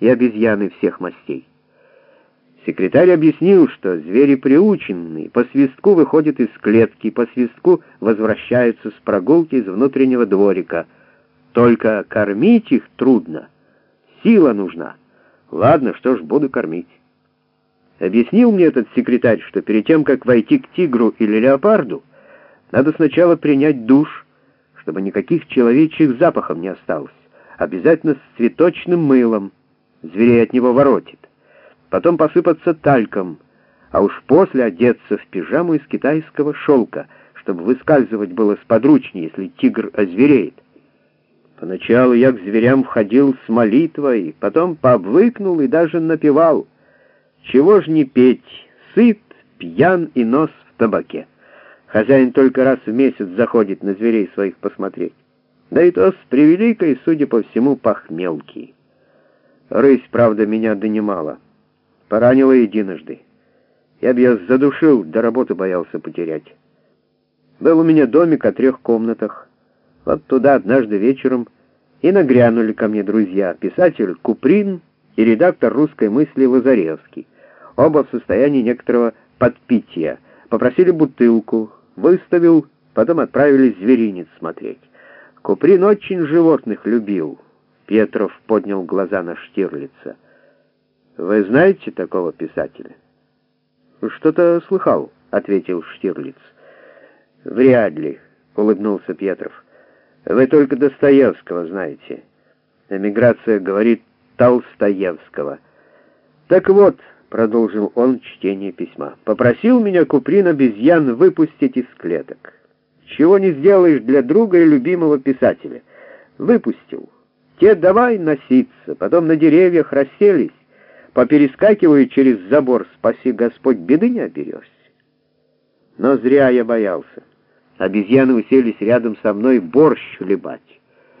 и обезьяны всех мастей. Секретарь объяснил, что звери приученные, по свистку выходят из клетки, по свистку возвращаются с прогулки из внутреннего дворика. Только кормить их трудно, сила нужна. Ладно, что ж, буду кормить. Объяснил мне этот секретарь, что перед тем, как войти к тигру или леопарду, надо сначала принять душ, чтобы никаких человечьих запахов не осталось. Обязательно с цветочным мылом. Зверей от него воротит. Потом посыпаться тальком, а уж после одеться в пижаму из китайского шелка, чтобы выскальзывать было сподручнее, если тигр озвереет. Поначалу я к зверям входил с молитвой, потом пообвыкнул и даже напевал. Чего ж не петь, сыт, пьян и нос в табаке. Хозяин только раз в месяц заходит на зверей своих посмотреть. Да и то с превеликой, судя по всему, похмелки. Рысь, правда, меня донимала. Поранила единожды. Я б ее задушил, до работы боялся потерять. Был у меня домик о трех комнатах. Вот туда однажды вечером и нагрянули ко мне друзья, писатель Куприн и редактор русской мысли Лазаревский, оба в состоянии некоторого подпития. Попросили бутылку, выставил, потом отправились зверинец смотреть. Куприн очень животных любил. Петров поднял глаза на Штирлица. «Вы знаете такого писателя?» «Что-то слыхал», — ответил Штирлиц. «Вряд ли», — улыбнулся Петров. «Вы только Достоевского знаете. Эмиграция говорит Толстоевского. Так вот», — продолжил он чтение письма, — «попросил меня Куприн обезьян выпустить из клеток. Чего не сделаешь для друга и любимого писателя. Выпустил. Те давай носиться, потом на деревьях расселись, поперескакиваю через забор, спаси Господь, беды не оберешься. Но зря я боялся. Обезьяны уселись рядом со мной борщ хлебать.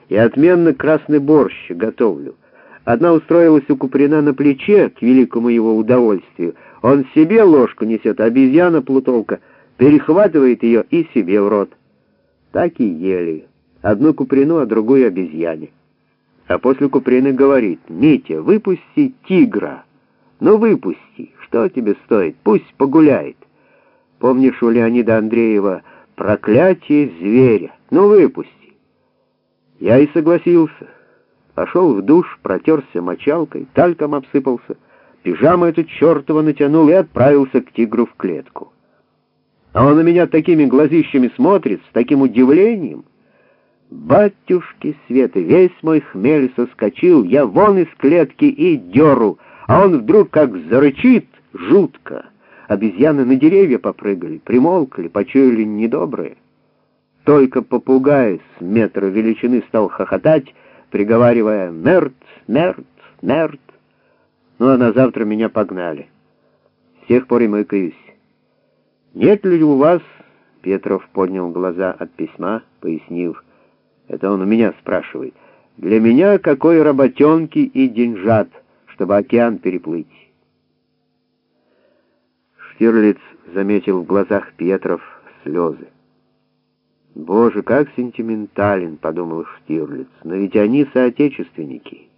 И отменно красный борщ готовлю. Одна устроилась у Куприна на плече, к великому его удовольствию. Он себе ложку несет, а обезьяна плутовка перехватывает ее и себе в рот. Так и ели. Одну Куприну, а другую обезьяне. А после Куприны говорит, «Митя, выпусти тигра». Ну выпусти, что тебе стоит, пусть погуляет. Помнишь у Леонида Андреева «Проклятие зверя»? Ну выпусти. Я и согласился. Пошел в душ, протерся мочалкой, тальком обсыпался, пижаму эту чертова натянул и отправился к тигру в клетку. А он на меня такими глазищами смотрит, с таким удивлением. Батюшки Светы, весь мой хмель соскочил, я вон из клетки и деру, а он вдруг как зарычит жутко. Обезьяны на деревья попрыгали, примолкли, почуяли недобрые. Только попугай с метра величины стал хохотать, приговаривая «Мерт, мерт, мерт». Ну а на завтра меня погнали. С тех пор и мыкаюсь. «Нет ли у вас...» — Петров поднял глаза от письма, пояснив. «Это он у меня спрашивает. Для меня какой работенки и деньжат» чтобы океан переплыть. Штирлиц заметил в глазах Петров слезы. «Боже, как сентиментален!» — подумал Штирлиц. «Но ведь они соотечественники,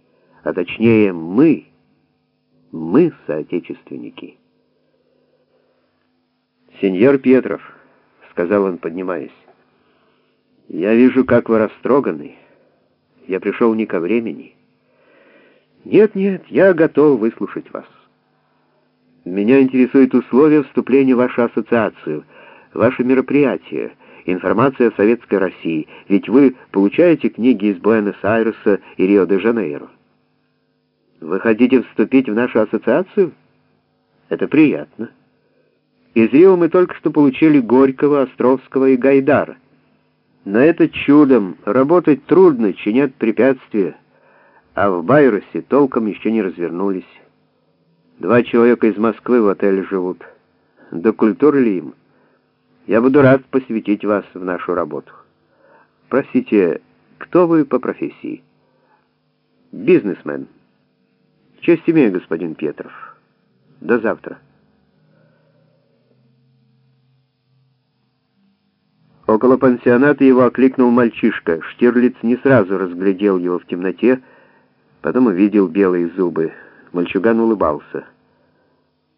а точнее мы, мы соотечественники». «Сеньор Петров», — сказал он, поднимаясь, — «я вижу, как вы растроганы. Я пришел не ко времени». Нет, нет, я готов выслушать вас. Меня интересует условия вступления в вашу ассоциацию, ваше мероприятие, информация о Советской России, ведь вы получаете книги из Буэнос-Айреса и Рио-де-Жанейро. Вы хотите вступить в нашу ассоциацию? Это приятно. Из Рио мы только что получили Горького, Островского и Гайдара. Но это чудом. Работать трудно, чинят препятствия а в Байрусе толком еще не развернулись. Два человека из Москвы в отеле живут. До культуры ли им? Я буду рад посвятить вас в нашу работу. Простите, кто вы по профессии? Бизнесмен. Честь имею, господин Петров. До завтра. Около пансионата его окликнул мальчишка. Штирлиц не сразу разглядел его в темноте, Потом увидел белые зубы. Мальчуган улыбался.